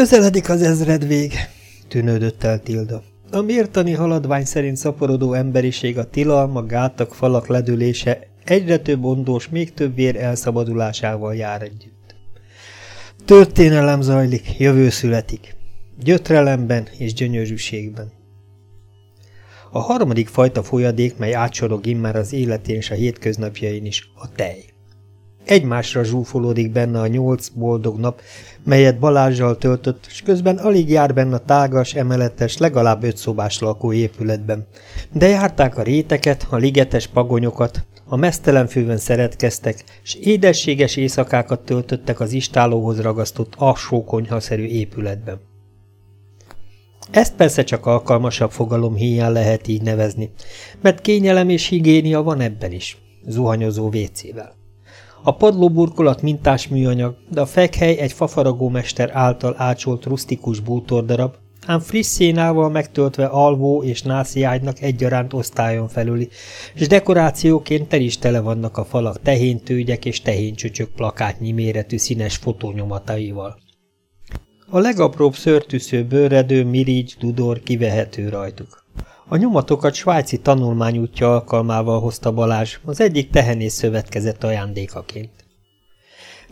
Közeledik az ezred vég, tűnődött el Tilda. A mértani haladvány szerint szaporodó emberiség a tilalma, gátak, falak ledülése egyre több ondós, még több vér elszabadulásával jár együtt. Történelem zajlik, jövő születik. Gyötrelemben és gyönyörűségben. A harmadik fajta folyadék, mely átsorog immár az életén és a hétköznapjain is, a tej. Egymásra zsúfolódik benne a nyolc boldog nap, melyet Balázsjal töltött, és közben alig jár benne a tágas, emeletes, legalább öt szobás lakóépületben. De járták a réteket, a ligetes pagonyokat, a mesztelen főben szeretkeztek, és édességes éjszakákat töltöttek az istálóhoz ragasztott alsó konyhaszerű épületben. Ezt persze csak alkalmasabb fogalom hiány lehet így nevezni, mert kényelem és higiénia van ebben is, zuhanyozó vécével. A padlóburkolat mintás műanyag, de a fekhely egy fafaragómester által ácsolt rustikus bútordarab, ám friss szénával megtöltve alvó és nászi ágynak egyaránt osztályon felüli, és dekorációként tel is tele vannak a falak tehéntőgyek és tehéncsöcsök plakátnyi méretű színes fotónyomataival. A legapróbb szörtűsző bőredő, mirigy, dudor kivehető rajtuk. A nyomatokat svájci tanulmányútja alkalmával hozta Balázs, az egyik tehenész szövetkezett ajándékaként.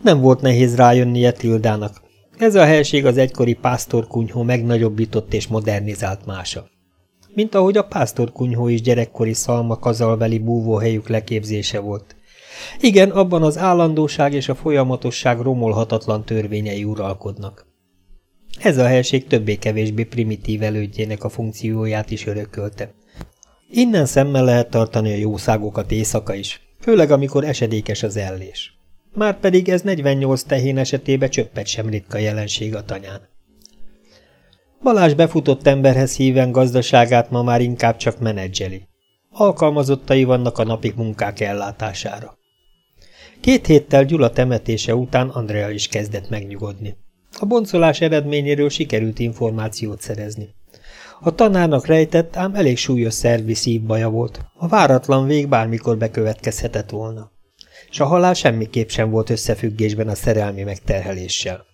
Nem volt nehéz rájönnie Tildának. Ez a helység az egykori pásztorkunyhó megnagyobbított és modernizált mása. Mint ahogy a pásztorkunyhó is gyerekkori szalma kazalveli búvóhelyük leképzése volt. Igen, abban az állandóság és a folyamatosság romolhatatlan törvényei uralkodnak. Ez a helység többé-kevésbé primitív elődjének a funkcióját is örökölte. Innen szemmel lehet tartani a jószágokat éjszaka is, főleg amikor esedékes az ellés. Márpedig ez 48 tehén esetében csöppet sem ritka jelenség a tanyán. Balázs befutott emberhez híven gazdaságát ma már inkább csak menedzseli. Alkalmazottai vannak a napi munkák ellátására. Két héttel Gyula temetése után Andrea is kezdett megnyugodni. A boncolás eredményéről sikerült információt szerezni. A tanárnak rejtett, ám elég súlyos szervi szívbaja volt. A váratlan vég bármikor bekövetkezhetett volna. És a halál semmiképp sem volt összefüggésben a szerelmi megterheléssel.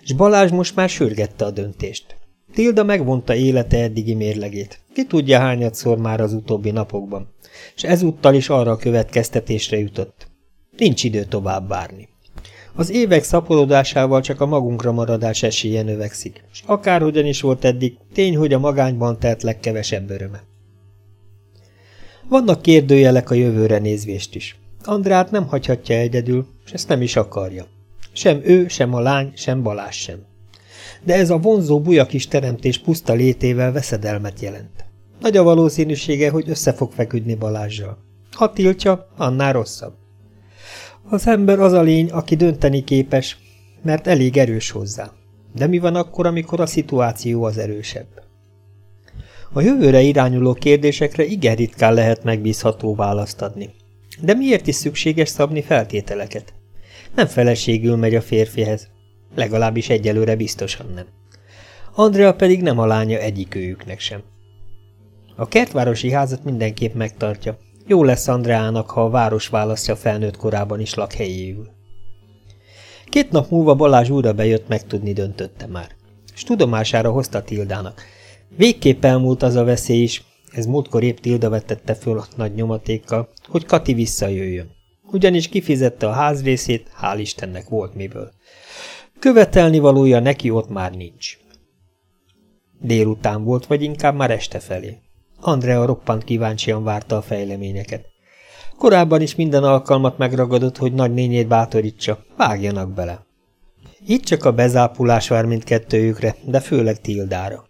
És Balázs most már sürgette a döntést. Tilda megvonta élete eddigi mérlegét. Ki tudja hányadszor már az utóbbi napokban. És ezúttal is arra a következtetésre jutott. Nincs idő tovább várni. Az évek szaporodásával csak a magunkra maradás esélye növekszik, és akárhogyan is volt eddig, tény, hogy a magányban telt legkevesebb öröme. Vannak kérdőjelek a jövőre nézvést is. Andrát nem hagyhatja egyedül, és ezt nem is akarja. Sem ő, sem a lány, sem Balázs sem. De ez a vonzó buja kis teremtés puszta létével veszedelmet jelent. Nagy a valószínűsége, hogy össze fog feküdni Balázsjal. Ha tiltja, annál rosszabb. Az ember az a lény, aki dönteni képes, mert elég erős hozzá. De mi van akkor, amikor a szituáció az erősebb? A jövőre irányuló kérdésekre igen ritkán lehet megbízható választ adni. De miért is szükséges szabni feltételeket? Nem feleségül megy a férfihez. Legalábbis egyelőre biztosan nem. Andrea pedig nem a lánya egyik őjüknek sem. A kertvárosi házat mindenképp megtartja, jó lesz Andreának, ha a város választja felnőtt korában is lakhelyéül. Két nap múlva Balázs újra bejött megtudni, döntötte már. És tudomására hozta Tildának. Végképp elmúlt az a veszély is, ez múltkor épp Tilda vetette föl a nagy nyomatékkal, hogy Kati visszajöjjön. Ugyanis kifizette a házrészét, hál' Istennek volt miből. Követelni valója neki ott már nincs. Délután volt, vagy inkább már este felé. Andrea roppant kíváncsian várta a fejleményeket. Korábban is minden alkalmat megragadott, hogy nagy nényét bátorítsa, vágjanak bele. Itt csak a bezápulás vár mindkettőjükre, de főleg Tildára.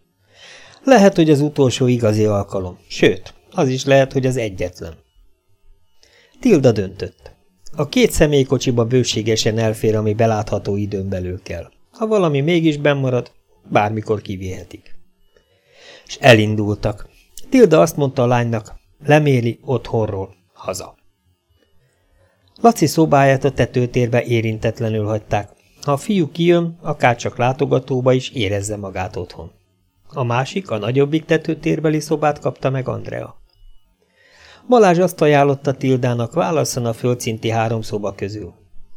Lehet, hogy az utolsó igazi alkalom, sőt, az is lehet, hogy az egyetlen. Tilda döntött. A két személykocsiba bőségesen elfér, ami belátható időn belül kell. Ha valami mégis bennmarad, bármikor kivéhetik. És elindultak. Tilda azt mondta a lánynak, leméli otthonról, haza. Laci szobáját a tetőtérbe érintetlenül hagyták. Ha a fiú kijön, akár csak látogatóba is érezze magát otthon. A másik, a nagyobbik tetőtérbeli szobát kapta meg Andrea. Balázs azt ajánlotta Tildának, válasszon a földszinti három szoba közül.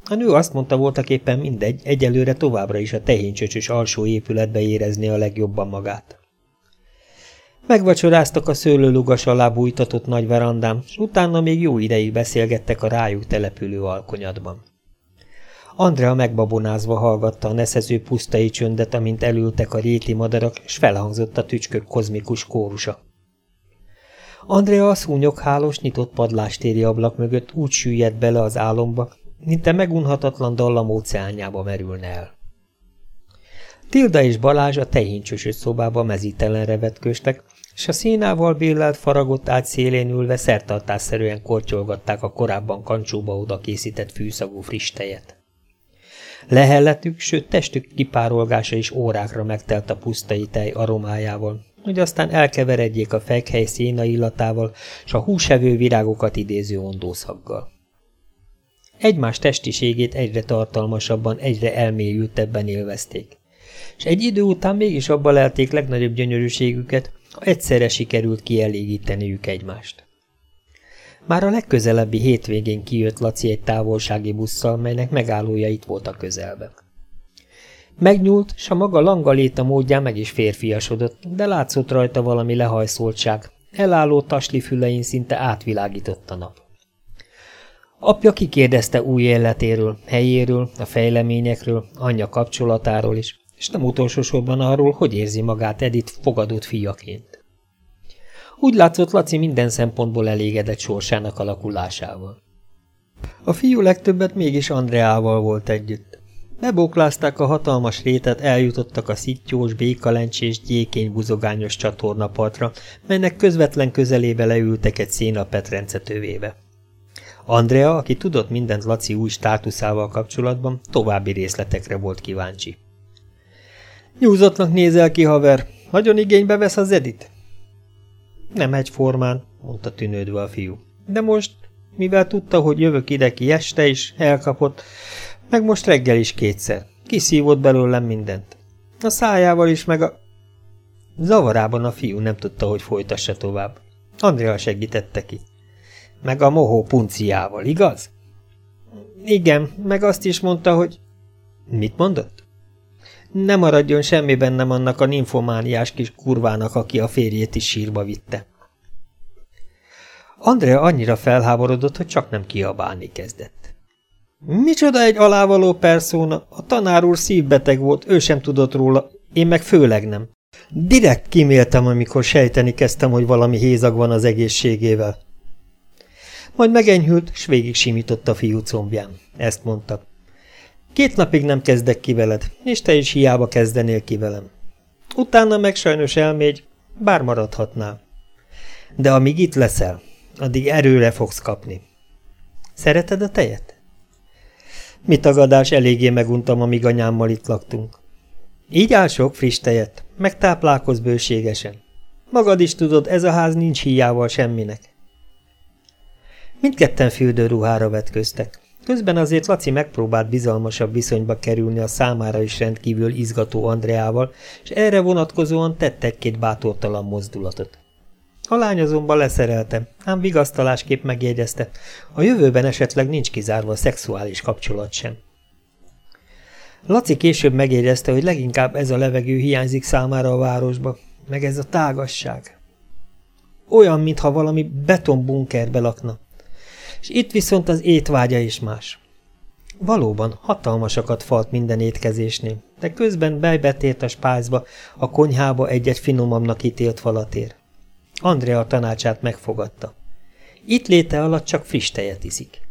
A nő azt mondta voltak éppen mindegy, egyelőre továbbra is a tehéncsöcsös alsó épületbe érezni a legjobban magát. Megvacsoráztak a szőlőlugas alá bújtatott nagy verandám, és utána még jó ideig beszélgettek a rájuk települő alkonyatban. Andrea megbabonázva hallgatta a neszező pusztai csöndet, amint elültek a réti madarak, és felhangzott a tücskök kozmikus kórusa. Andrea a szúnyoghálós, nyitott padlástéri ablak mögött úgy süllyedt bele az álomba, mint a megunhatatlan dallam óceánjába merülne el. Tilda és Balázs a tehéncsösös szobába mezítelenre vetkőstek, és a színával billelt faragott ágy szélén ülve szertartásszerűen kortyolgatták a korábban kancsóba oda készített fűszagú friss tejet. Lehelletük, sőt testük kipárolgása is órákra megtelt a pusztai tej aromájával, hogy aztán elkeveredjék a fekhely széna illatával s a húsevő virágokat idéző ondószaggal. Egymás testiségét egyre tartalmasabban, egyre elmélyültebben élvezték. És egy idő után mégis abba lelték legnagyobb gyönyörűségüket, egyszerre sikerült kielégíteniük egymást. Már a legközelebbi hétvégén kijött Laci egy távolsági busszal, melynek megállója itt volt a közelben. Megnyúlt, s a maga langaléta módján meg is férfiasodott, de látszott rajta valami lehajszoltság. Elálló tasli fülein szinte átvilágított a nap. Apja kikérdezte új életéről, helyéről, a fejleményekről, anyja kapcsolatáról is, és nem utolsó sorban arról, hogy érzi magát Edith fogadott fiaként. Úgy látszott Laci minden szempontból elégedett sorsának alakulásával. A fiú legtöbbet mégis Andreával volt együtt. Beboklázták a hatalmas rétet, eljutottak a szittyós, békalencsés, gyékény buzogányos csatornapartra, melynek közvetlen közelébe leültek egy szénapetrence tövébe. Andrea, aki tudott mindent Laci új státuszával kapcsolatban, további részletekre volt kíváncsi. Nyúzatnak nézel ki, haver. Nagyon igénybe vesz az Edit? Nem egyformán, mondta tűnődve a fiú. De most, mivel tudta, hogy jövök ide ki este is, elkapott, meg most reggel is kétszer. Kiszívott belőlem mindent. A szájával is, meg a... Zavarában a fiú nem tudta, hogy folytassa tovább. Andrea segítette ki. Meg a mohó punciával, igaz? Igen, meg azt is mondta, hogy... Mit mondott? Ne maradjon semmi bennem annak a ninfomániás kis kurvának, aki a férjét is sírba vitte. Andrea annyira felháborodott, hogy csak nem kiabálni kezdett. Micsoda egy alávaló perszóna, a tanár úr szívbeteg volt, ő sem tudott róla, én meg főleg nem. Direkt kiméltem, amikor sejteni kezdtem, hogy valami hézag van az egészségével. Majd megenyhült, s végig simított a fiú combján. Ezt mondta. Két napig nem kezdek ki veled, és te is hiába kezdenél ki velem. Utána meg sajnos elmégy, bár maradhatnál. De amíg itt leszel, addig erőre fogsz kapni. Szereted a tejet? Mi tagadás, eléggé meguntam, amíg anyámmal itt laktunk. Így áll sok friss tejet, meg táplálkoz bőségesen. Magad is tudod, ez a ház nincs hiával semminek. Mindketten fürdőruhára vetköztek. Közben azért Laci megpróbált bizalmasabb viszonyba kerülni a számára is rendkívül izgató Andreával, és erre vonatkozóan tett egy-két bátortalan mozdulatot. A lány azonban leszerelte, ám vigasztalásképp megjegyezte, a jövőben esetleg nincs kizárva a szexuális kapcsolat sem. Laci később megjegyezte, hogy leginkább ez a levegő hiányzik számára a városba, meg ez a tágasság. Olyan, mintha valami betonbunkerbe lakna és itt viszont az étvágya is más. Valóban hatalmasakat falt minden étkezésnél, de közben bejbetért a spájzba, a konyhába egy-egy finomabbnak ítélt falatér. Andrea tanácsát megfogadta. Itt léte alatt csak friss tejet iszik.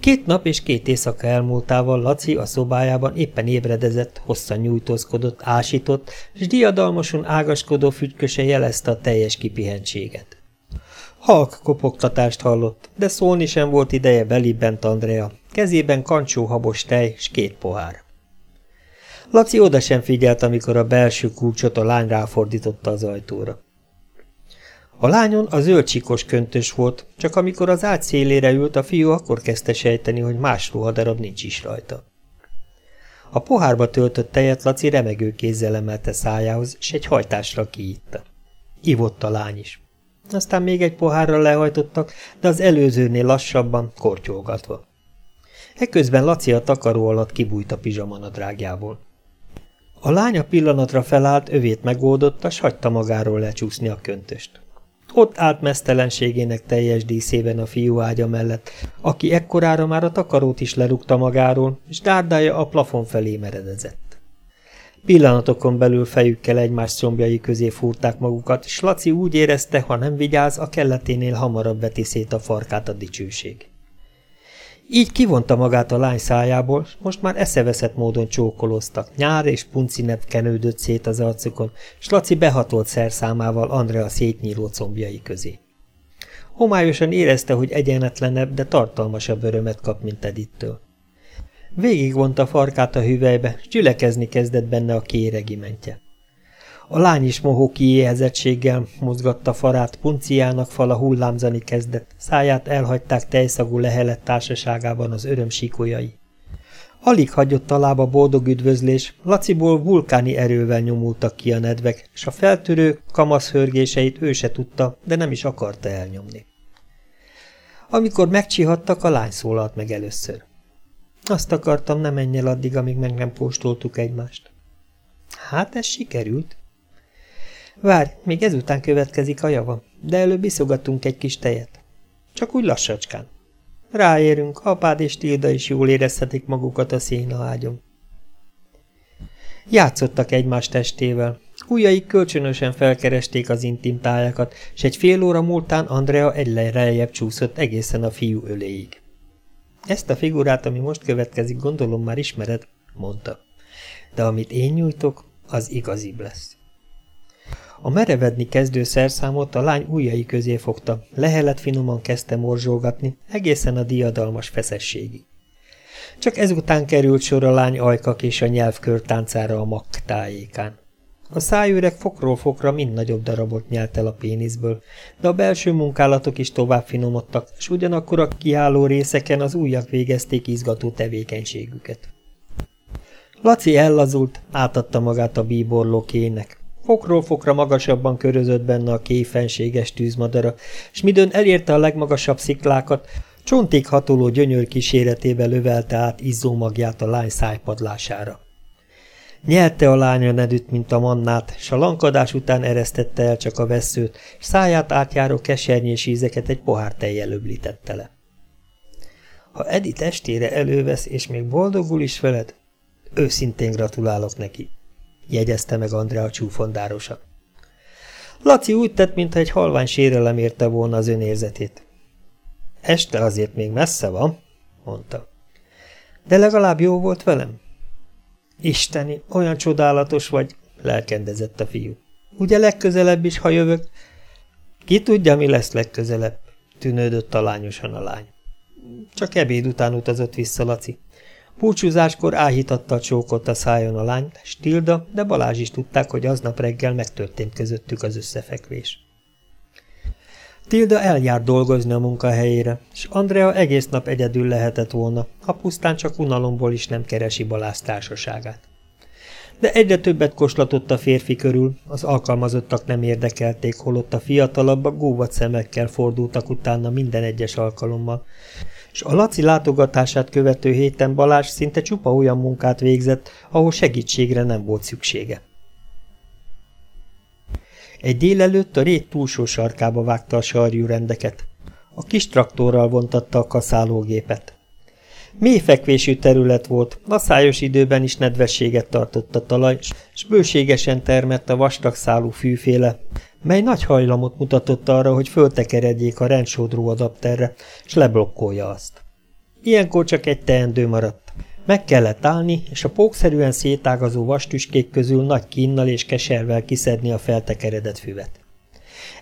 Két nap és két éjszaka elmúltával Laci a szobájában éppen ébredezett, hosszan nyújtózkodott, ásított, és diadalmason ágaskodó fügyköse jelezte a teljes kipihentséget. Halk kopogtatást hallott, de szólni sem volt ideje belibent Andrea. Kezében kancsó habos tej és két pohár. Laci oda sem figyelt, amikor a belső kulcsot a lány ráfordította az ajtóra. A lányon a zöld csikos köntös volt, csak amikor az ágy szélére ült, a fiú akkor kezdte sejteni, hogy más ruhadarab nincs is rajta. A pohárba töltött tejet Laci remegő kézzel emelte szájához, és egy hajtásra kiitta. Ivott a lány is. Aztán még egy pohárra lehajtottak, de az előzőnél lassabban, kortyolgatva. Ekközben Laci a takaró alatt kibújt a pizsamanadrágjából. A lánya pillanatra felállt, övét megoldotta, s hagyta magáról lecsúszni a köntöst. Ott állt mesztelenségének teljes díszében a fiú ágya mellett, aki ekkorára már a takarót is lerúgta magáról, és dárdája a plafon felé meredezett. Pillanatokon belül fejükkel egymás szombjai közé fúrták magukat, és Laci úgy érezte, ha nem vigyáz, a kelleténél hamarabb veti szét a farkát a dicsőség. Így kivonta magát a lány szájából, most már eszeveszett módon csókoloztak, nyár és puncinebb kenődött szét az arcukon, s Laci behatolt szerszámával Andrea szétnyíló combjai közé. Homályosan érezte, hogy egyenetlenebb, de tartalmasabb örömet kap, mint Edittől. Végigvonta farkát a hüvelybe, s gyülekezni kezdett benne a kéregimentje. A lány is mohó kiéhezettséggel mozgatta farát, punciának fala hullámzani kezdett, száját elhagyták tejszagú lehelet társaságában az öröm síkolyai. Alig hagyott a lába boldog üdvözlés, Laciból vulkáni erővel nyomultak ki a nedvek, és a feltörő kamasz hörgéseit ő se tudta, de nem is akarta elnyomni. Amikor megcsihattak, a lány szólalt meg először. Azt akartam, nem menj el addig, amíg meg nem kóstoltuk egymást. Hát ez sikerült. Várj, még ezután következik a java, de előbb iszogatunk egy kis tejet. Csak úgy lassacskán. Ráérünk, apád és Tilda is jól érezhetik magukat a széna ágyon. Játszottak egymás testével. Ujjaik kölcsönösen felkeresték az intim tájakat, s egy fél óra múltán Andrea egy lejjebb csúszott egészen a fiú öléig. Ezt a figurát, ami most következik, gondolom már ismered, mondta. De amit én nyújtok, az igazibb lesz. A merevedni kezdő szerszámot a lány ujjai közé fogta, lehelet finoman kezdte morzsolgatni, egészen a diadalmas feszességi. Csak ezután került sor a lány ajkak és a nyelvkör táncára a makk tájékán. A szájüreg fokról fokra mind nagyobb darabot nyelt el a péniszből, de a belső munkálatok is tovább finomodtak, és ugyanakkor a kiálló részeken az ujjak végezték izgató tevékenységüket. Laci ellazult, átadta magát a bíborló kének. Fokról fokra magasabban körözött benne a kéfenséges tűzmadara, és midőn elérte a legmagasabb sziklákat, csontig hatoló gyönyör kíséretével lövelte át izzó magját a lány szájpadlására. Nyelte a lánya nedűt, mint a mannát, s a lankadás után eresztette el csak a veszőt, s száját átjáró kesernyés ízeket egy pohár tejjel öblítette le. Ha Edi testére elővesz, és még boldogul is veled, őszintén gratulálok neki, jegyezte meg Andrea csúfondárosan. Laci úgy tett, mintha egy halvány sérelem érte volna az önérzetét. Este azért még messze van, mondta. De legalább jó volt velem? Isteni, olyan csodálatos vagy, lelkendezett a fiú. Ugye legközelebb is, ha jövök? Ki tudja, mi lesz legközelebb, tűnődött talányosan a lány. Csak ebéd után utazott vissza Laci. Búcsúzáskor áhítattal csókolt a szájon a lányt, Stilda, de Balázs is tudták, hogy aznap reggel megtörtént közöttük az összefekvés. Tilda eljár dolgozni a munkahelyére, és Andrea egész nap egyedül lehetett volna, ha pusztán csak unalomból is nem keresi Balázs társaságát. De egyre többet koslatott a férfi körül, az alkalmazottak nem érdekelték, holott a fiatalabbak góvat szemekkel fordultak utána minden egyes alkalommal, és a Laci látogatását követő héten Balázs szinte csupa olyan munkát végzett, ahol segítségre nem volt szüksége. Egy délelőtt a rét túlsó sarkába vágta a sarjú rendeket. A kis traktorral vontatta a kaszálógépet. Mélyfekvésű terület volt, a szájos időben is nedvességet tartott a talaj, s bőségesen termett a vastag szálú fűféle, mely nagy hajlamot mutatott arra, hogy föltekeredjék a rendsódró adapterre, s leblokkolja azt. Ilyenkor csak egy teendő maradt. Meg kellett állni, és a pókszerűen szétágazó vastüskék közül nagy kínnal és keservel kiszedni a feltekeredett füvet.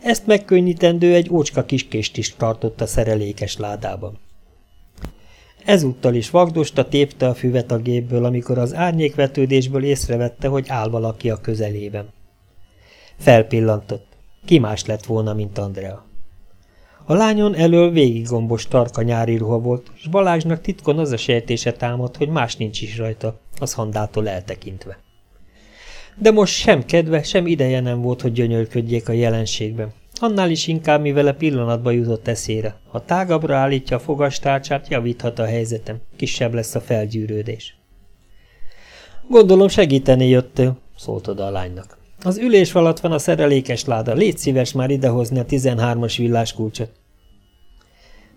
Ezt megkönnyítendő egy ócska kiskést is tartott a szerelékes ládában. Ezúttal is vagdosta tépte a füvet a gépből, amikor az árnyékvetődésből észrevette, hogy áll valaki a közelében. Felpillantott. Ki más lett volna, mint Andrea. A lányon elől végiggombos tarka nyári ruha volt, és Balázsnak titkon az a sejtése támadt, hogy más nincs is rajta, az handától eltekintve. De most sem kedve, sem ideje nem volt, hogy gyönyörködjék a jelenségben. Annál is inkább, mivel a pillanatba jutott eszére. Ha tágabbra állítja a fogastárcsát, javíthat a helyzetem, kisebb lesz a felgyűrődés. Gondolom segíteni jöttél, szólt oda a lánynak. Az ülés alatt van a szerelékes láda, légy szíves már idehozni a 13-as villáskulcsot.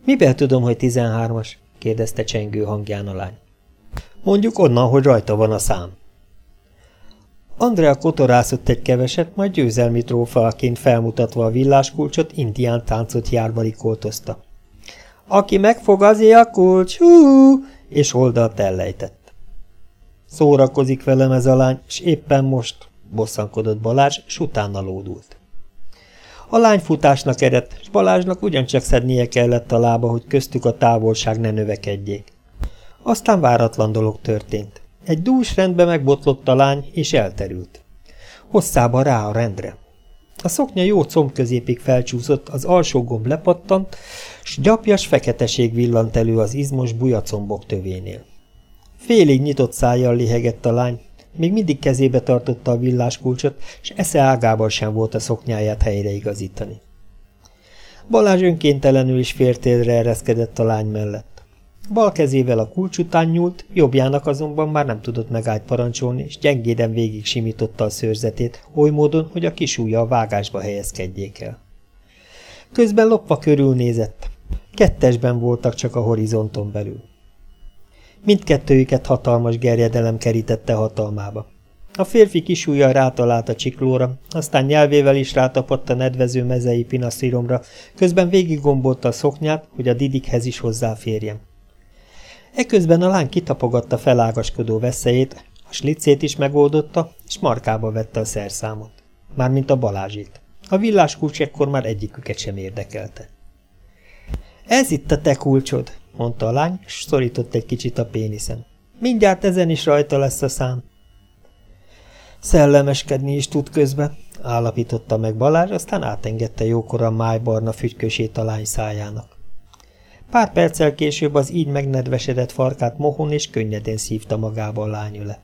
Miben tudom, hogy 13-as? kérdezte csengő hangján a lány. Mondjuk onnan, hogy rajta van a szám. Andrea kotorászott egy keveset, majd győzelmi trófeaként felmutatva a villáskulcsot, indián táncot járva rikoltozta. Aki megfog, a kulcs, hú, és oldalt ellejtett. Szórakozik velem ez a lány, és éppen most, bosszankodott Balázs, s utána lódult. A lány futásnak eredt, és Balázsnak ugyancsak szednie kellett a lába, hogy köztük a távolság ne növekedjék. Aztán váratlan dolog történt. Egy dús rendbe megbotlott a lány, és elterült. Hosszába rá a rendre. A szoknya jó combközépig felcsúszott, az alsó gomb lepattant, s gyapjas feketeség villant elő az izmos bujacombok tövénél. Félig nyitott szájjal lihegett a lány, még mindig kezébe tartotta a villáskulcsot, és esze ágában sem volt a szoknyáját helyreigazítani. Balázs önkéntelenül is fértélre ereszkedett a lány mellett. Bal kezével a kulcs után nyúlt, jobbjának azonban már nem tudott megállt parancsolni, és gyengéden végig simította a szőrzetét, oly módon, hogy a kis a vágásba helyezkedjék el. Közben lopva körülnézett. Kettesben voltak csak a horizonton belül. Mindkettőjüket hatalmas gerjedelem kerítette hatalmába. A férfi kisújjal rátalált a csiklóra, aztán nyelvével is rátapadt a nedvező mezei pinaszíromra, közben végiggombolta a szoknyát, hogy a didikhez is hozzáférjen. Eközben a lány kitapogatta felágaskodó veszélyét, a slicét is megoldotta, és markába vette a szerszámot. Mármint a Balázsit. A villás kulcs ekkor már egyiküket sem érdekelte. Ez itt a te kulcsod, mondta a lány, és szorított egy kicsit a péniszen. Mindjárt ezen is rajta lesz a szám. Szellemeskedni is tud közben, állapította meg Balázs, aztán átengedte jókora májbarna fügykösét a lány szájának. Pár perccel később az így megnedvesedett farkát mohon és könnyedén szívta magába a lányüle.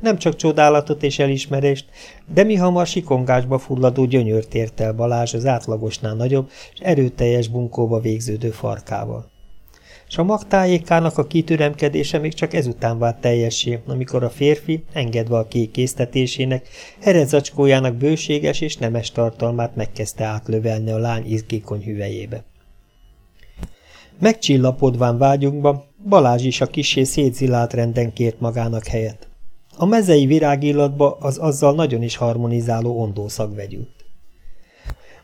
Nem csak csodálatot és elismerést, de mi hamar sikongásba fulladó gyönyört ért el Balázs az átlagosnál nagyobb és erőteljes bunkóba végződő farkával. S a magtájékának a kitüremkedése még csak ezután vált teljessé, amikor a férfi, engedve a kék késztetésének, herezacskójának bőséges és nemes tartalmát megkezdte átlövelni a lány izgékony hüvelyébe. Megcsillapodván vágyunkba, Balázs is a kisé szétzilált renden kért magának helyet. A mezei virágillatba az azzal nagyon is harmonizáló ondószag vegyült.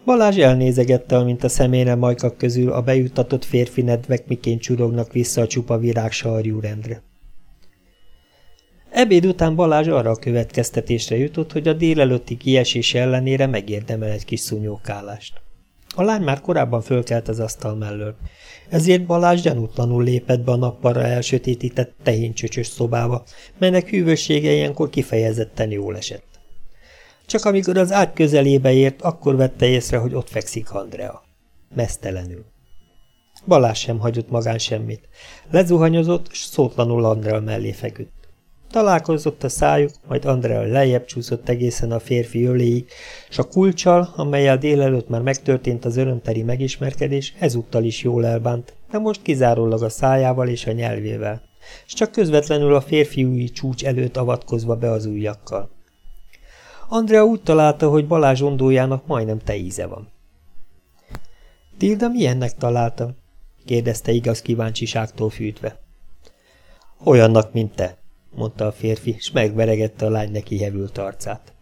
Balázs elnézegette, amint a szemére majkak közül a bejuttatott férfi nedvek miként csurognak vissza a csupa virág sarjú rendre. Ebéd után Balázs arra a következtetésre jutott, hogy a délelőtti kiesés ellenére megérdemel egy kis szúnyókálást. A lány már korábban fölkelt az asztal mellől, ezért Balázs gyanútlanul lépett be a nappalra elsötétített tehéncsöcsös szobába, melynek hűvössége ilyenkor kifejezetten jól esett. Csak amikor az ágy közelébe ért, akkor vette észre, hogy ott fekszik Andrea. Mesztelenül. Balázs sem hagyott magán semmit. Lezuhanyozott, s szótlanul Andrea mellé feküdt. Találkozott a szájuk, majd Andrea lejjebb csúszott egészen a férfi öléig, és a kulcsal, amelyel délelőtt már megtörtént az örömteri megismerkedés, ezúttal is jól elbánt, de most kizárólag a szájával és a nyelvével, és csak közvetlenül a férfiúi csúcs előtt avatkozva be az ujjakkal. Andrea úgy találta, hogy Balázs ondójának majdnem te íze van. Tilda milyennek találta? kérdezte igaz kíváncsiságtól fűtve. Olyannak, mint te, mondta a férfi, és megveregette a lány neki hevült arcát.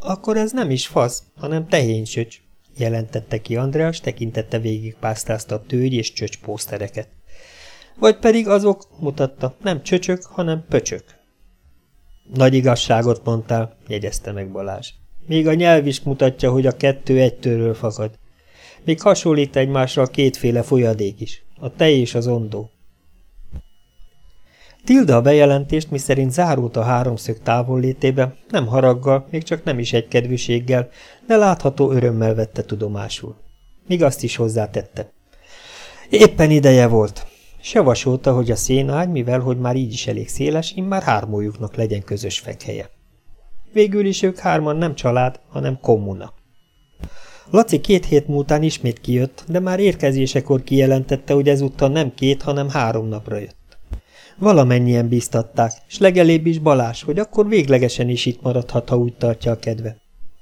Akkor ez nem is fasz, hanem tehénysöcs, jelentette ki Andreas, tekintette végig pásztázta a tőgy és csöcs pósztereket. Vagy pedig azok, mutatta, nem csöcsök, hanem pöcsök. Nagy igazságot mondtál, jegyezte meg Balázs. Még a nyelv is mutatja, hogy a kettő egytőről fakad. Még hasonlít egymásra a kétféle folyadék is, a tej és az ondó. Tilda a bejelentést, miszerint zárult a háromszög távollétébe, nem haraggal, még csak nem is egy kedvűséggel, de látható örömmel vette tudomásul. Míg azt is hozzátette. Éppen ideje volt. Javasolta, hogy a szénágy, mivel hogy már így is elég széles, immár hármójuknak legyen közös fekhelye. Végül is ők hárman nem család, hanem kommuna. Laci két hét múltán ismét kijött, de már érkezésekor kijelentette, hogy ezúttal nem két, hanem három napra jött. Valamennyien biztatták, s legelébb is Balás, hogy akkor véglegesen is itt maradhat, ha úgy tartja a kedve.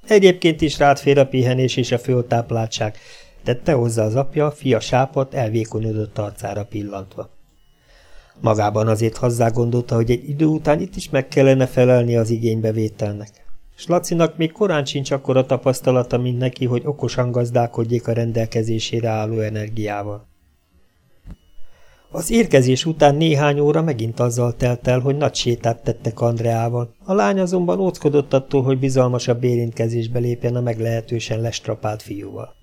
Egyébként is rád fér a pihenés és a föltápláltság, tette hozzá az apja, fia sápat elvékonyodott arcára pillantva. Magában azért hozzá gondolta, hogy egy idő után itt is meg kellene felelni az igénybevételnek. S Lacinak még korán sincs akkora tapasztalata, mint neki, hogy okosan gazdálkodjék a rendelkezésére álló energiával. Az érkezés után néhány óra megint azzal telt el, hogy nagy sétát tettek Andreával. A lány azonban óckodott attól, hogy bizalmasabb érintkezésbe lépjen a meglehetősen lestrapált fiúval.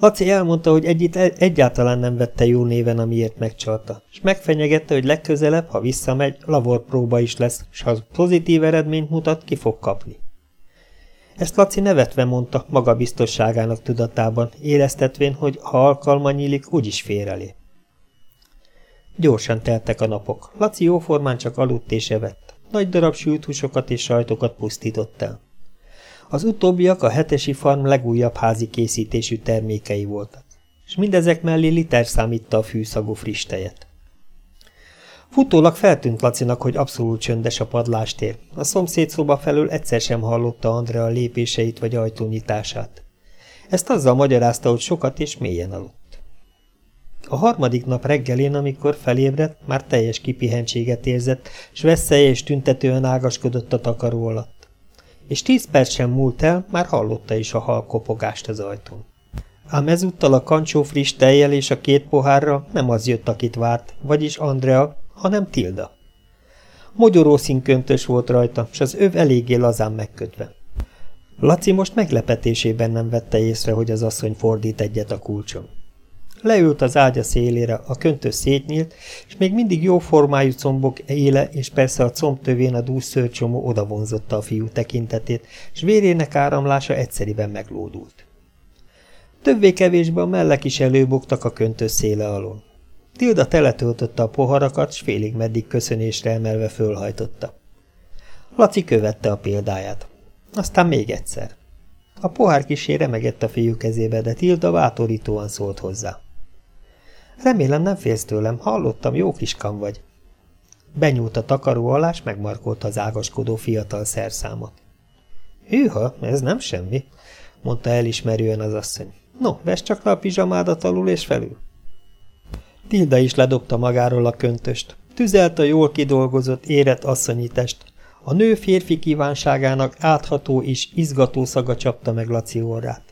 Laci elmondta, hogy egyit egyáltalán nem vette jó néven, amiért megcsalta, és megfenyegette, hogy legközelebb, ha visszamegy, laborpróba is lesz, és ha pozitív eredményt mutat, ki fog kapni. Ezt Laci nevetve mondta, maga biztosságának tudatában, éreztetvén, hogy ha alkalma nyílik, úgyis félrelép. Gyorsan teltek a napok. Laci jóformán csak aludt és evett. Nagy darab sült húsokat és sajtokat pusztított el. Az utóbbiak a hetesi farm legújabb házi készítésű termékei voltak, és mindezek mellé liter számítta a fűszagú friss tejet. Futólag feltűnt Lacinak, hogy abszolút csöndes a padlástér. A szomszéd felől egyszer sem hallotta Andrea lépéseit vagy ajtónyitását. Ezt azzal magyarázta, hogy sokat és mélyen aludt. A harmadik nap reggelén, amikor felébredt, már teljes kipihentséget érzett, s veszélye és tüntetően ágaskodott a takaró alatt. És tíz perc sem múlt el, már hallotta is a hal kopogást az ajtón. Ám ezúttal a kancsó friss tejjel és a két pohárra nem az jött, akit várt, vagyis Andrea, hanem Tilda. Mogyoró színköntös volt rajta, s az öv eléggé lazán megkötve. Laci most meglepetésében nem vette észre, hogy az asszony fordít egyet a kulcson. Leült az ágya szélére, a köntös szétnyílt, és még mindig jó formájú combok éle, és persze a comb a dús szőrcsomó odavonzotta a fiú tekintetét, és vérének áramlása egyszeriben meglódult. Többé-kevésbé a mellek is előbogtak a köntös széle alól. Tilda teletöltötte a poharakat, s félig meddig köszönésre emelve fölhajtotta. Laci követte a példáját. Aztán még egyszer. A pohár kisé remegett a fiú kezébe, de Tilda bátorítóan szólt hozzá. Remélem nem félsz tőlem, hallottam, jó kiskam vagy. Benyúlt a takaró alá, s megmarkolta az ágaskodó fiatal szerszámot. Hűha, ez nem semmi, mondta elismerően az asszony. No, vesz csak le a pizsamádat alul és felül. Tilda is ledobta magáról a köntöst. Tüzelt a jól kidolgozott, érett asszonyi test. A nő férfi kívánságának átható és izgató szaga csapta meg Laci orrát.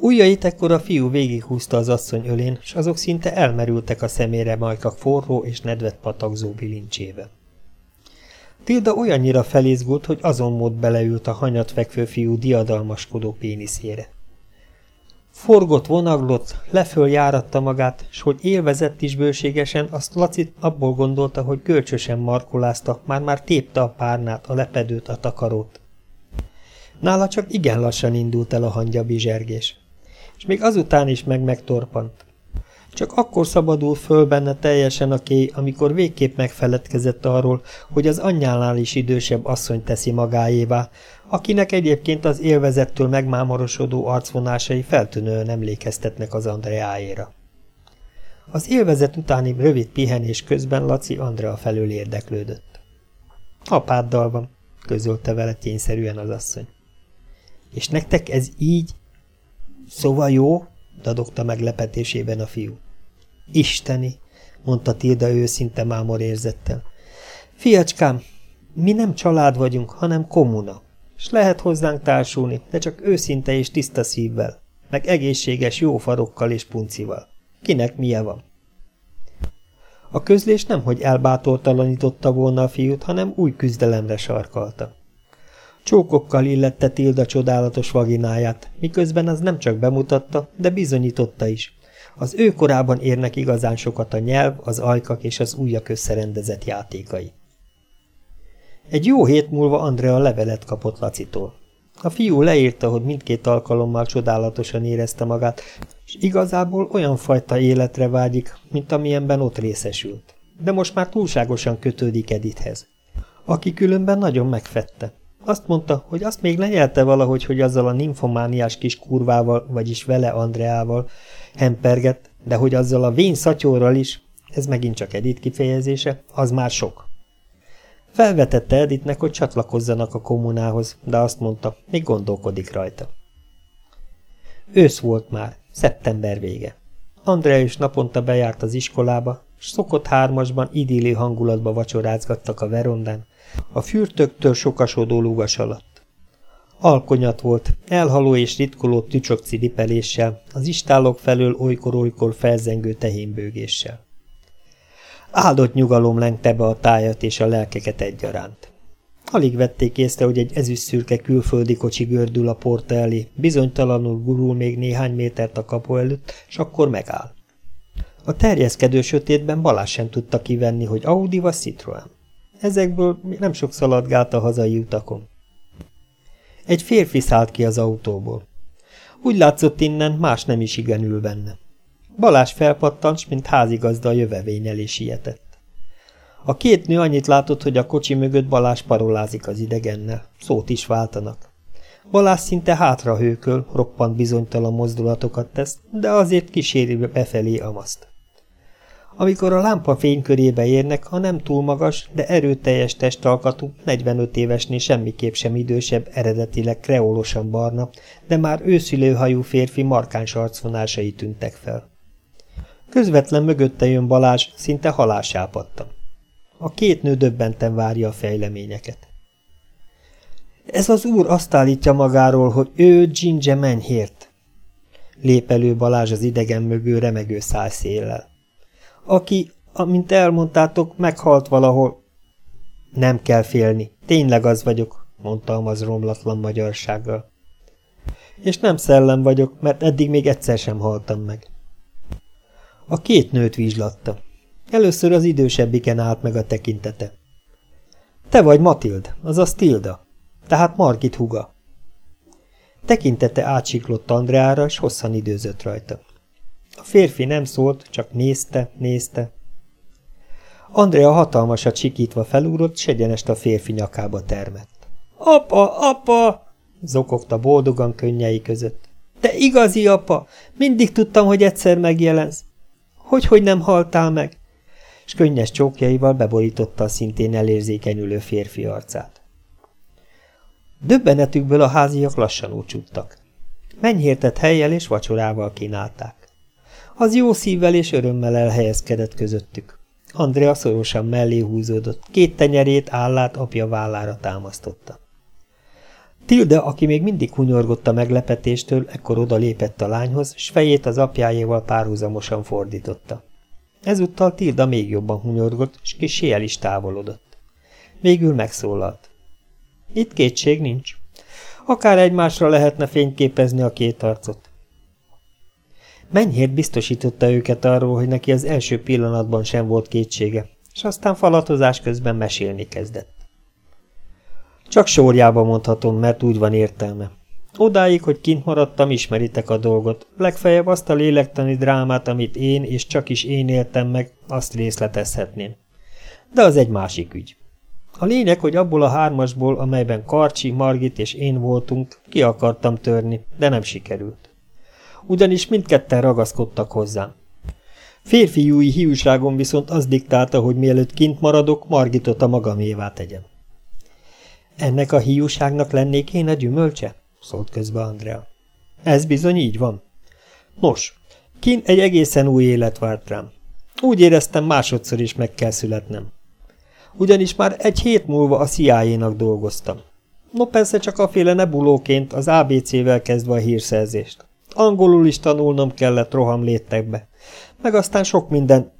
Ujjait ekkor a fiú végighúzta az asszony ölén, s azok szinte elmerültek a szemére majkak forró és nedvet patakzó bilincsébe. Tilda olyannyira felizgult, hogy azon mód beleült a hanyat fekvő fiú diadalmaskodó péniszére. Forgott, vonaglott, leföl járatta magát, s hogy élvezett is bőségesen, azt Laci abból gondolta, hogy gölcsösen markolázta, már-már tépte a párnát, a lepedőt, a takarót. Nála csak igen lassan indult el a hangya bizsergés és még azután is meg megtorpant. Csak akkor szabadul föl benne teljesen a kéj, amikor végképp megfeledkezett arról, hogy az anyjánál is idősebb asszony teszi magáévá, akinek egyébként az élvezettől megmámorosodó arcvonásai feltűnően emlékeztetnek az Andreáéra. Az élvezet utáni rövid pihenés közben Laci Andrea felől érdeklődött. Apáddal van, közölte vele tényszerűen az asszony. És nektek ez így, Szóval jó? dadogta meglepetésében a fiú. Isteni, mondta Tilda őszinte mámor érzettel. Fiacskám, mi nem család vagyunk, hanem kommuna, és lehet hozzánk társulni, de csak őszinte és tiszta szívvel, meg egészséges jó farokkal és puncival. Kinek milyen van? A közlés nemhogy elbátortalanította volna a fiút, hanem új küzdelemre sarkalta. Csókokkal illette Tilda csodálatos vagináját, miközben az nem csak bemutatta, de bizonyította is. Az ő korában érnek igazán sokat a nyelv, az ajkak és az ujjak összerendezett játékai. Egy jó hét múlva Andrea levelet kapott Lacitól. A fiú leírta, hogy mindkét alkalommal csodálatosan érezte magát, és igazából olyan fajta életre vágyik, mint amilyenben ott részesült. De most már túlságosan kötődik Edithez, aki különben nagyon megfette. Azt mondta, hogy azt még lenyelte valahogy, hogy azzal a ninfomániás kis kurvával, vagyis vele Andreával hempergett, de hogy azzal a vén szatyorral is, ez megint csak Edith kifejezése, az már sok. Felvetette Editnek, hogy csatlakozzanak a kommunához, de azt mondta, még gondolkodik rajta. Ősz volt már, szeptember vége. Andrea is naponta bejárt az iskolába, s szokott hármasban idilli hangulatba vacsorázgattak a verondán, a fürtöktől sokasodó lugas alatt. Alkonyat volt, elhaló és ritkoló tücsök cilipeléssel, az istálok felől olykor-olykor felzengő tehénbőgéssel. Áldott nyugalom lengte be a tájat és a lelkeket egyaránt. Alig vették észre, hogy egy ezüstszürke külföldi kocsi gördül a porta elé, bizonytalanul gurul még néhány métert a kapu előtt, és akkor megáll. A terjeszkedő sötétben Balázs sem tudta kivenni, hogy Audi vagy Citroen. Ezekből nem sok szaladgált a hazai utakon. Egy férfi szállt ki az autóból. Úgy látszott innen, más nem is igen ül benne. Balás felpattant, mint házigazda a jövevényel és sietett. A két nő annyit látott, hogy a kocsi mögött Balás parolázik az idegennel. Szót is váltanak. Balás szinte hátra hőköl, roppant bizonytalan mozdulatokat tesz, de azért kíséri befelé amaszt. Amikor a lámpa fénykörébe érnek, a nem túl magas, de erőteljes testalkatú, 45 évesnél semmiképp sem idősebb, eredetileg kreolosan barna, de már őszülőhajú férfi markáns arcvonásai tűntek fel. Közvetlen mögötte jön Balázs, szinte halásápadtam. A két nő döbbenten várja a fejleményeket. Ez az úr azt állítja magáról, hogy ő Ginger Menhért. Lép elő Balázs az idegen mögő remegő szálszéllel. Aki, amint elmondtátok, meghalt valahol. Nem kell félni, tényleg az vagyok, mondta az romlatlan magyarsággal. És nem szellem vagyok, mert eddig még egyszer sem haltam meg. A két nőt vizslatta. Először az idősebbiken állt meg a tekintete. Te vagy Matild, azaz Tilda, tehát Margit huga. Tekintete átsiklott Andreára, és hosszan időzött rajta. A férfi nem szólt, csak nézte, nézte. Andrea hatalmasat sikítva felúrott, s egyenest a férfi nyakába termett. Apa, apa! zokogta boldogan könnyei között. Te igazi apa! Mindig tudtam, hogy egyszer megjelensz. Hogy, hogy nem haltál meg? És könnyes csókjaival beborította a szintén elérzékenyülő férfi arcát. Döbbenetükből a háziak lassan úcsuttak. Mennyhértett helyjel és vacsorával kínálták. Az jó szívvel és örömmel elhelyezkedett közöttük. Andrea szorosan mellé húzódott, két tenyerét, állát apja vállára támasztotta. Tilde, aki még mindig hunyorgott a meglepetéstől, ekkor oda lépett a lányhoz, s fejét az apjájéval párhuzamosan fordította. Ezúttal Tilda még jobban hunyorgott, s kis el is távolodott. Végül megszólalt. Itt kétség nincs. Akár egymásra lehetne fényképezni a két arcot. Mennyhért biztosította őket arról, hogy neki az első pillanatban sem volt kétsége, és aztán falatozás közben mesélni kezdett. Csak sorjába mondhatom, mert úgy van értelme. Odáig, hogy kint maradtam, ismeritek a dolgot. Legfeljebb azt a lélektani drámát, amit én és csak is én éltem meg, azt részletezhetném. De az egy másik ügy. A lényeg, hogy abból a hármasból, amelyben Karcsi, Margit és én voltunk, ki akartam törni, de nem sikerült ugyanis mindketten ragaszkodtak hozzám. Férfiúi hiúságom viszont az diktálta, hogy mielőtt kint maradok, Margitot a magamévá tegyem. Ennek a hiúságnak lennék én a gyümölcse? szólt közbe Andrea. Ez bizony így van. Nos, kint egy egészen új élet várt rám. Úgy éreztem, másodszor is meg kell születnem. Ugyanis már egy hét múlva a CIA-nak dolgoztam. No persze csak a féle nebulóként az ABC-vel kezdve a hírszerzést. Angolul is tanulnom kellett rohamlétekbe. Meg aztán sok minden.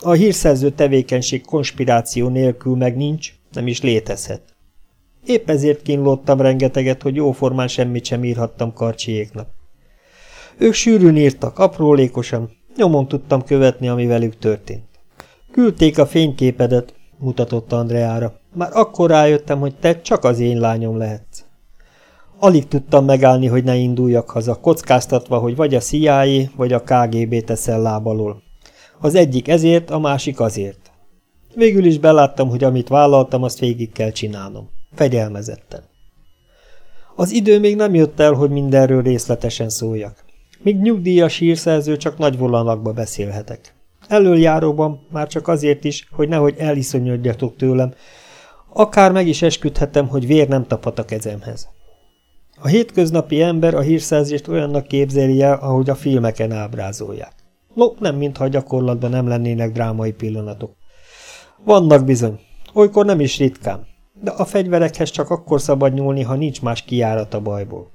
A hírszerző tevékenység konspiráció nélkül meg nincs, nem is létezhet. Épp ezért kínlottam rengeteget, hogy jóformán semmit sem írhattam karcsiéknak. Ők sűrűn írtak, aprólékosan, nyomon tudtam követni, ami velük történt. Küldték a fényképedet, mutatott Andreára. Már akkor rájöttem, hogy te csak az én lányom lehetsz. Alig tudtam megállni, hogy ne induljak haza, kockáztatva, hogy vagy a CIA, vagy a KGB teszel lábalól. Az egyik ezért, a másik azért. Végül is beláttam, hogy amit vállaltam, azt végig kell csinálnom. Fegyelmezetten. Az idő még nem jött el, hogy mindenről részletesen szóljak. Míg nyugdíjas hírszerző csak nagy vonalakba beszélhetek. Előjáróban már csak azért is, hogy nehogy eliszonyodjatok tőlem, akár meg is esküdhetem, hogy vér nem tapad a kezemhez. A hétköznapi ember a hírszerzést olyannak képzeli el, ahogy a filmeken ábrázolják. No, nem mintha gyakorlatban nem lennének drámai pillanatok. Vannak bizony, olykor nem is ritkán, de a fegyverekhez csak akkor szabad nyúlni, ha nincs más kijárat a bajból.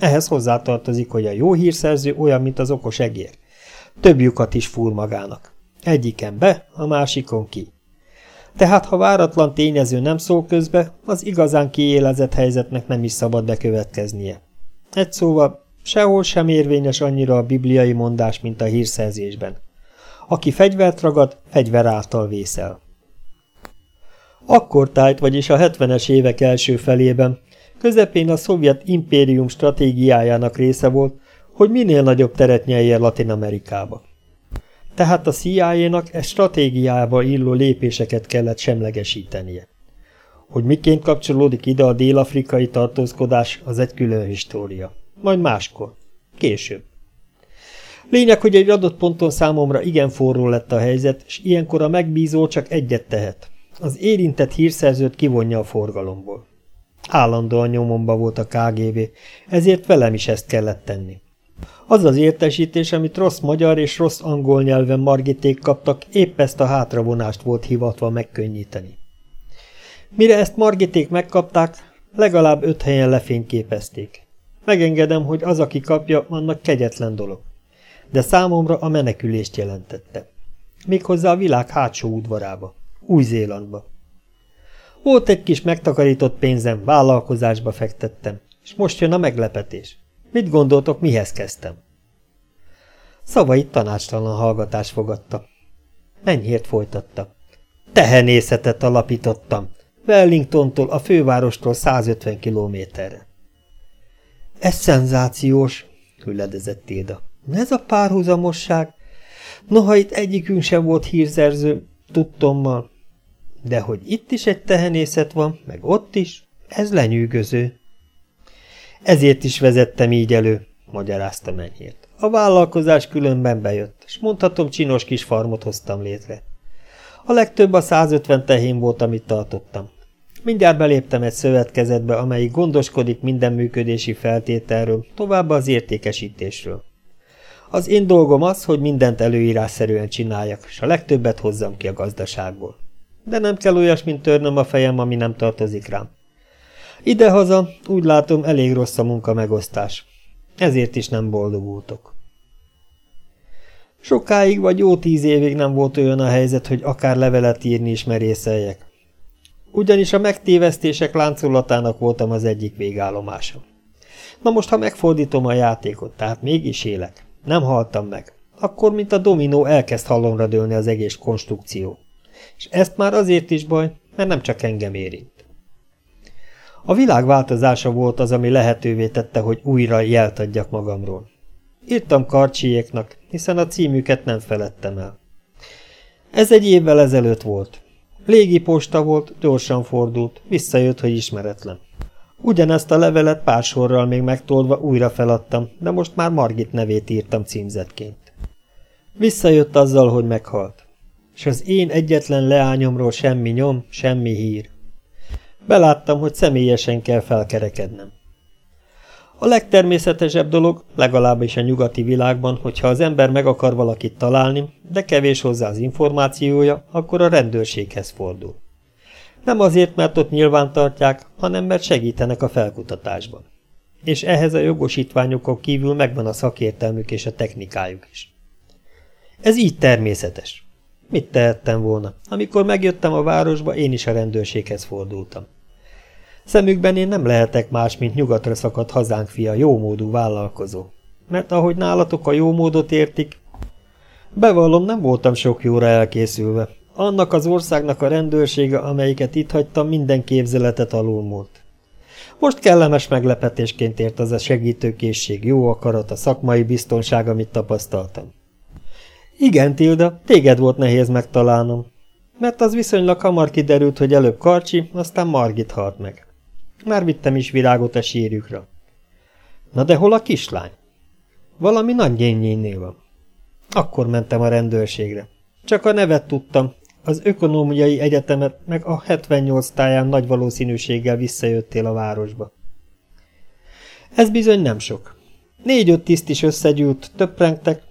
Ehhez hozzátartozik, hogy a jó hírszerző olyan, mint az okos egér. Több is fúr magának. Egyiken be, a másikon ki. Tehát, ha váratlan tényező nem szól közbe, az igazán kiélezett helyzetnek nem is szabad bekövetkeznie. Egy szóval, sehol sem érvényes annyira a bibliai mondás, mint a hírszerzésben. Aki fegyvert ragad, fegyver által vészel. Akkor tájt, vagyis a 70-es évek első felében, közepén a szovjet impérium stratégiájának része volt, hogy minél nagyobb teret nyeljen Latin Amerikába. Tehát a CIA-nak e stratégiába illó lépéseket kellett semlegesítenie. Hogy miként kapcsolódik ide a dél-afrikai tartózkodás, az egy külön história. Majd máskor. Később. Lényeg, hogy egy adott ponton számomra igen forró lett a helyzet, és ilyenkor a megbízó csak egyet tehet. Az érintett hírszerzőt kivonja a forgalomból. Állandóan nyomomba volt a KGB, ezért velem is ezt kellett tenni. Az az értesítés, amit rossz magyar és rossz angol nyelven margiték kaptak, épp ezt a hátravonást volt hivatva megkönnyíteni. Mire ezt margiték megkapták, legalább öt helyen lefényképezték. Megengedem, hogy az, aki kapja, annak kegyetlen dolog. De számomra a menekülést jelentette. Méghozzá a világ hátsó udvarába, Új-Zélandba. Volt egy kis megtakarított pénzem, vállalkozásba fektettem, és most jön a meglepetés. Mit gondoltok, mihez kezdtem? Szavait tanácstalan hallgatás fogadta. Mennyért folytatta. Tehenészetet alapítottam. Wellingtontól a fővárostól 150 kilométerre. Ez szenzációs, hüledezett Tilda. Ez a párhuzamosság. Noha itt egyikünk sem volt hírzerző, tudtommal. De hogy itt is egy tehenészet van, meg ott is, ez lenyűgöző. Ezért is vezettem így elő, magyarázta Menyhért. A vállalkozás különben bejött, és mondhatom, csinos kis farmot hoztam létre. A legtöbb a 150 tehén volt, amit tartottam. Mindjárt beléptem egy szövetkezetbe, amelyik gondoskodik minden működési feltételről, továbbá az értékesítésről. Az én dolgom az, hogy mindent előírásszerűen csináljak, és a legtöbbet hozzam ki a gazdaságból. De nem kell olyasmint törnöm a fejem, ami nem tartozik rám. Idehaza, úgy látom, elég rossz a munka megosztás. Ezért is nem boldogultok. Sokáig vagy jó tíz évig nem volt olyan a helyzet, hogy akár levelet írni is merészeljek. Ugyanis a megtévesztések láncolatának voltam az egyik végállomása. Na most, ha megfordítom a játékot, tehát mégis élek, nem haltam meg, akkor, mint a dominó, elkezd halomra dőlni az egész konstrukció. És ezt már azért is baj, mert nem csak engem érint. A világ változása volt az, ami lehetővé tette, hogy újra jelt adjak magamról. Írtam karcsiéknak, hiszen a címüket nem feledtem el. Ez egy évvel ezelőtt volt. Légi posta volt, gyorsan fordult, visszajött, hogy ismeretlen. Ugyanezt a levelet pár sorral még megtolva újra feladtam, de most már Margit nevét írtam címzetként. Visszajött azzal, hogy meghalt. És az én egyetlen leányomról semmi nyom, semmi hír. Beláttam, hogy személyesen kell felkerekednem. A legtermészetesebb dolog, legalábbis a nyugati világban, hogyha az ember meg akar valakit találni, de kevés hozzá az információja, akkor a rendőrséghez fordul. Nem azért, mert ott nyilván tartják, hanem mert segítenek a felkutatásban. És ehhez a jogosítványokon kívül megvan a szakértelmük és a technikájuk is. Ez így természetes. Mit tehettem volna? Amikor megjöttem a városba, én is a rendőrséghez fordultam. Szemükben én nem lehetek más, mint nyugatra szakadt hazánk fia, jómódú vállalkozó. Mert ahogy nálatok a jómódot értik, bevallom, nem voltam sok jóra elkészülve. Annak az országnak a rendőrsége, amelyiket itt hagytam, minden képzeletet alulmúlt. Most kellemes meglepetésként ért az a segítőkészség, jó akarat, a szakmai biztonság, amit tapasztaltam. Igen, Tilda, téged volt nehéz megtalálnom, mert az viszonylag hamar kiderült, hogy előbb Karcsi, aztán Margit halt meg. Már vittem is virágot a sírjükra. Na de hol a kislány? Valami nagy gényénél van. Akkor mentem a rendőrségre. Csak a nevet tudtam. Az ökonómiai egyetemet meg a 78 táján nagy valószínűséggel visszajöttél a városba. Ez bizony nem sok. Négy-öt tiszt is összegyűlt, töprengtek,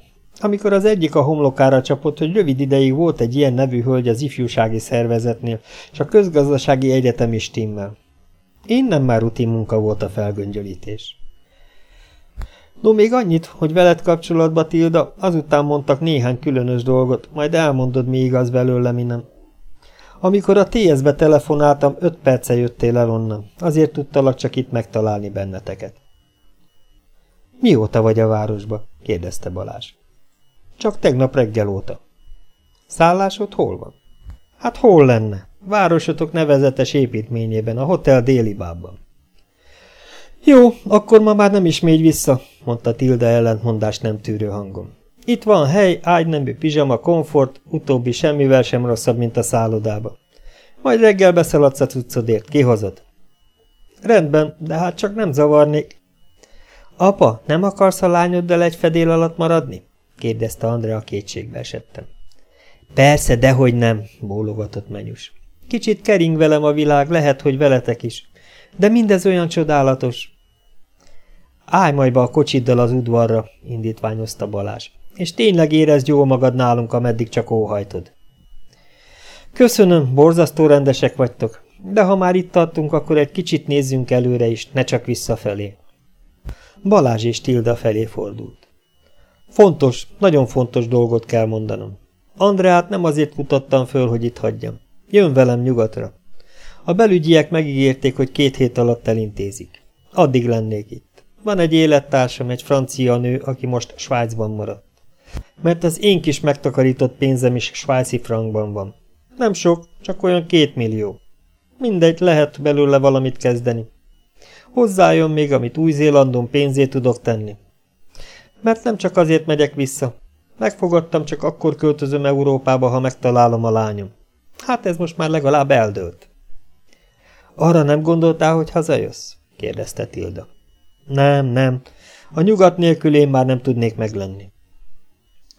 amikor az egyik a homlokára csapott, hogy rövid ideig volt egy ilyen nevű hölgy az ifjúsági szervezetnél, és a közgazdasági egyetem is timmel. Innen már rutin munka volt a felgöngyölítés. No, még annyit, hogy veled kapcsolatba, Tilda, azután mondtak néhány különös dolgot, majd elmondod, mi igaz belőle, mi nem. Amikor a TS-be telefonáltam, öt perce jöttél el onnan, azért tudtalak csak itt megtalálni benneteket. Mióta vagy a városba? kérdezte Balázs. Csak tegnap reggel óta. Szállásod hol van? Hát hol lenne? Városotok nevezetes építményében, a Hotel Délibában. Jó, akkor ma már nem is mégy vissza, mondta Tilda ellentmondás nem tűrő hangon. Itt van hely, ágynemű, pizsama, komfort, utóbbi semmivel sem rosszabb, mint a szállodába. Majd reggel beszaladsz a cuccodért, kihozod. Rendben, de hát csak nem zavarnék. Apa, nem akarsz a lányoddal egy fedél alatt maradni? Kérdezte Andrea kétségbe esettem. Persze, dehogy nem, bólogatott Menyus. Kicsit kering velem a világ, lehet, hogy veletek is. De mindez olyan csodálatos. Állj majd be a kocsiddal az udvarra, indítványozta Balázs. És tényleg érezd jól magad nálunk, ameddig csak óhajtod. Köszönöm, borzasztó rendesek vagytok, de ha már itt tartunk, akkor egy kicsit nézzünk előre is, ne csak visszafelé. Balázs és Tilda felé fordult. Fontos, nagyon fontos dolgot kell mondanom. Andreát nem azért mutattam föl, hogy itt hagyjam. Jön velem nyugatra. A belügyiek megígérték, hogy két hét alatt elintézik. Addig lennék itt. Van egy élettársam, egy francia nő, aki most Svájcban maradt. Mert az én kis megtakarított pénzem is svájci frankban van. Nem sok, csak olyan két millió. Mindegy, lehet belőle valamit kezdeni. Hozzájön még, amit Új-Zélandon pénzét tudok tenni. Mert nem csak azért megyek vissza. Megfogadtam, csak akkor költözöm Európába, ha megtalálom a lányom. Hát ez most már legalább eldőlt. Arra nem gondoltál, hogy hazajössz? kérdezte Tilda. Nem, nem. A nyugat nélkül én már nem tudnék meglenni.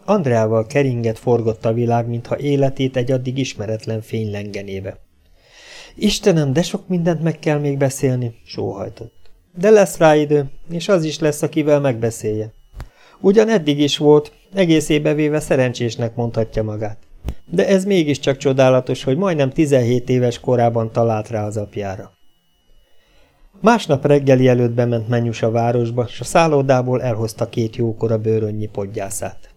Andreával keringet forgott a világ, mintha életét egy addig ismeretlen fény lengenébe. Istenem, de sok mindent meg kell még beszélni, sóhajtott. De lesz rá idő, és az is lesz, akivel megbeszélje. Ugyan eddig is volt, egész véve szerencsésnek mondhatja magát. De ez mégiscsak csodálatos, hogy majdnem 17 éves korában talált rá az apjára. Másnap reggeli előtt bement Menyus a városba, s a szállodából elhozta két jókora bőrönnyi podgyászát.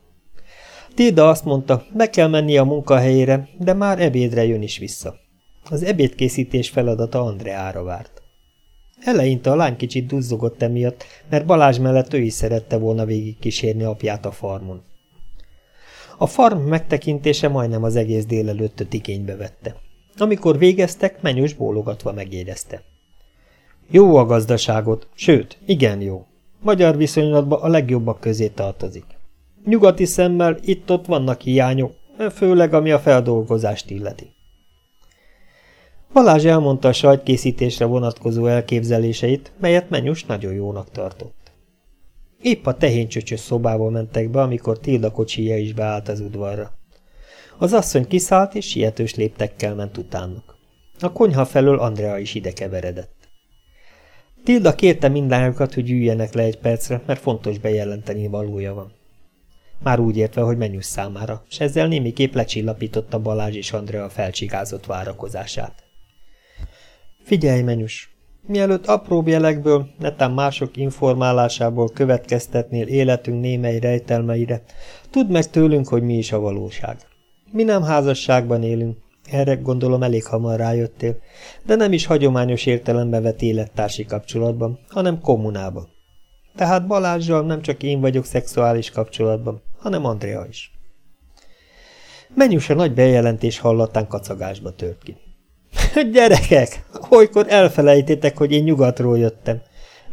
Tilda azt mondta, be kell menni a munkahelyére, de már ebédre jön is vissza. Az ebédkészítés feladata Andreára várt. Eleinte a lány kicsit duzzogott emiatt, mert Balázs mellett ő is szerette volna végig kísérni apját a farmon. A farm megtekintése majdnem az egész délelőttöt igénybe vette. Amikor végeztek, menyős bólogatva megérezte. Jó a gazdaságot, sőt, igen jó. Magyar viszonylatban a legjobbak közé tartozik. Nyugati szemmel itt-ott vannak hiányok, főleg ami a feldolgozást illeti. Balázs elmondta a sajtkészítésre vonatkozó elképzeléseit, melyet Menyus nagyon jónak tartott. Épp a tehéncsöcsös szobába mentek be, amikor Tilda kocsija is beállt az udvarra. Az asszony kiszállt, és sietős léptekkel ment utánuk. A konyha felől Andrea is ide keveredett. Tilda kérte mindányokat, hogy üljenek le egy percre, mert fontos bejelenteni valója van. Már úgy értve, hogy menjus számára, s ezzel némiképp lecsillapította Balázs és Andrea felcsigázott várakozását. Figyelj, menyus! Mielőtt apróbb jelekből, netán mások informálásából következtetnél életünk némely rejtelmeire, tudd meg tőlünk, hogy mi is a valóság. Mi nem házasságban élünk, erre gondolom elég hamar rájöttél, de nem is hagyományos értelembe vett élettársi kapcsolatban, hanem kommunában. Tehát Balázsjal nem csak én vagyok szexuális kapcsolatban, hanem Andrea is. Menyus a nagy bejelentés hallatán kacagásba tört ki. Gyerekek, olykor elfelejtétek, hogy én nyugatról jöttem.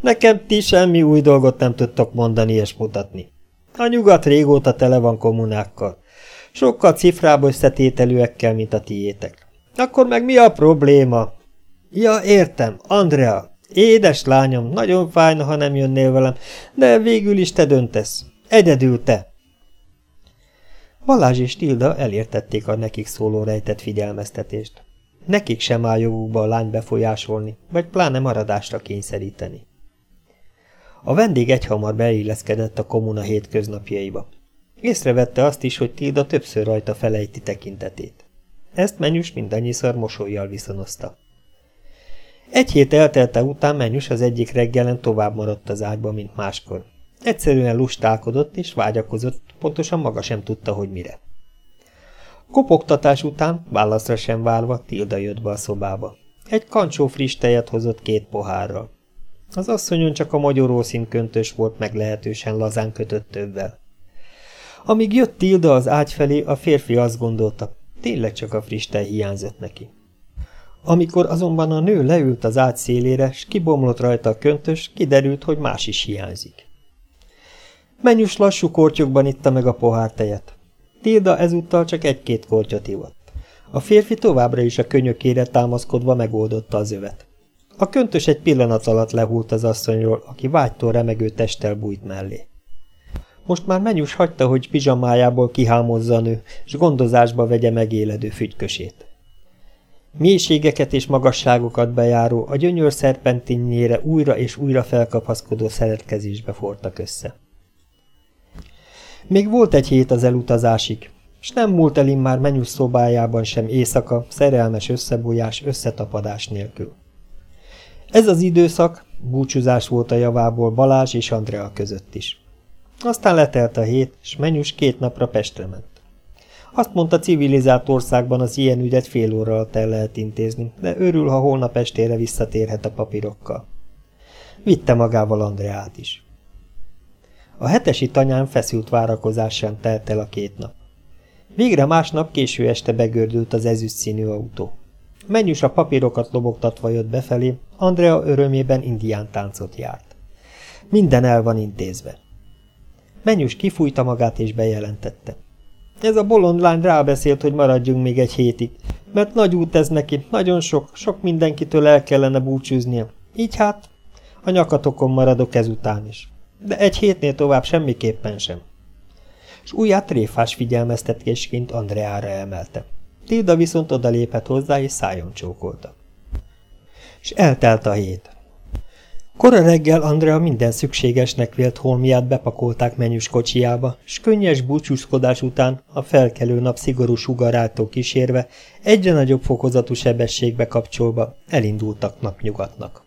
Nekem ti semmi új dolgot nem tudtok mondani és mutatni. A nyugat régóta tele van kommunákkal. Sokkal cifrába összetételűekkel, mint a tiétek. Akkor meg mi a probléma? Ja, értem, Andrea. Édes lányom, nagyon fájna, ha nem jönnél velem, de végül is te döntesz. Egyedül te. Balázs és Tilda elértették a nekik szóló rejtett figyelmeztetést. Nekik sem áll jogukba a lány befolyásolni, vagy pláne maradásra kényszeríteni. A vendég egyhamar beilleszkedett a komuna hétköznapjaiba. Észrevette azt is, hogy Tilda többször rajta felejti tekintetét. Ezt Menyus mindannyiszor mosolyjal viszonozta. Egy hét eltelte után Menyus az egyik reggelen tovább maradt az ágyba, mint máskor. Egyszerűen lustálkodott és vágyakozott, pontosan maga sem tudta, hogy mire. Kopogtatás után, válaszra sem várva, Tilda jött be a szobába. Egy kancsó friss tejet hozott két pohárral. Az asszonyon csak a magyarószín köntös volt meglehetősen lazán kötött többvel. Amíg jött Tilda az ágy felé, a férfi azt gondolta, tényleg csak a friss tej hiányzott neki. Amikor azonban a nő leült az ágy szélére, s kibomlott rajta a köntös, kiderült, hogy más is hiányzik. Menyus lassú kortyokban itta meg a pohár tejet. Tilda ezúttal csak egy-két kortyot ivott. A férfi továbbra is a könyökére támaszkodva megoldotta az övet. A köntös egy pillanat alatt lehult az asszonyról, aki vágytól remegő testtel bújt mellé. Most már Menyus hagyta, hogy pizsamájából kihámozza a nő, és gondozásba vegye megéledő fügykösét. Mélységeket és magasságokat bejáró, a gyönyör szerpentinnyére újra és újra felkapaszkodó szeretkezésbe fortak össze. Még volt egy hét az elutazásig, s nem múlt el már Menyus szobájában sem éjszaka, szerelmes összebújás, összetapadás nélkül. Ez az időszak búcsúzás volt a javából Balázs és Andrea között is. Aztán letelt a hét, s Menyus két napra Pestre ment. Azt mondta, civilizált országban az ilyen ügyet fél óra alatt el lehet intézni, de örül, ha holnap estére visszatérhet a papírokkal. Vitte magával Andreát is. A hetesi tanyán feszült várakozással telt el a két nap. Végre másnap késő este begördült az ezüst színű autó. Mennyus a papírokat lobogtatva jött befelé, Andrea örömében indián táncot járt. Minden el van intézve. Mennyus kifújta magát és bejelentette. Ez a bolond lány rábeszélt, hogy maradjunk még egy hétig, mert nagy út ez neki, nagyon sok, sok mindenkitől el kellene búcsúznia. Így hát a nyakatokon maradok ezután is. De egy hétnél tovább semmiképpen sem. És újját tréfás figyelmeztetésként Andreára emelte. Tilda viszont odalépett hozzá, és szájon csókolta. És eltelt a hét. Kora reggel Andrea minden szükségesnek vélt holmiát bepakolták menyus kocsiába, s könnyes búcsúzkodás után a felkelő nap szigorú sugarától kísérve, egyre nagyobb fokozatú sebességbe kapcsolva elindultak napnyugatnak.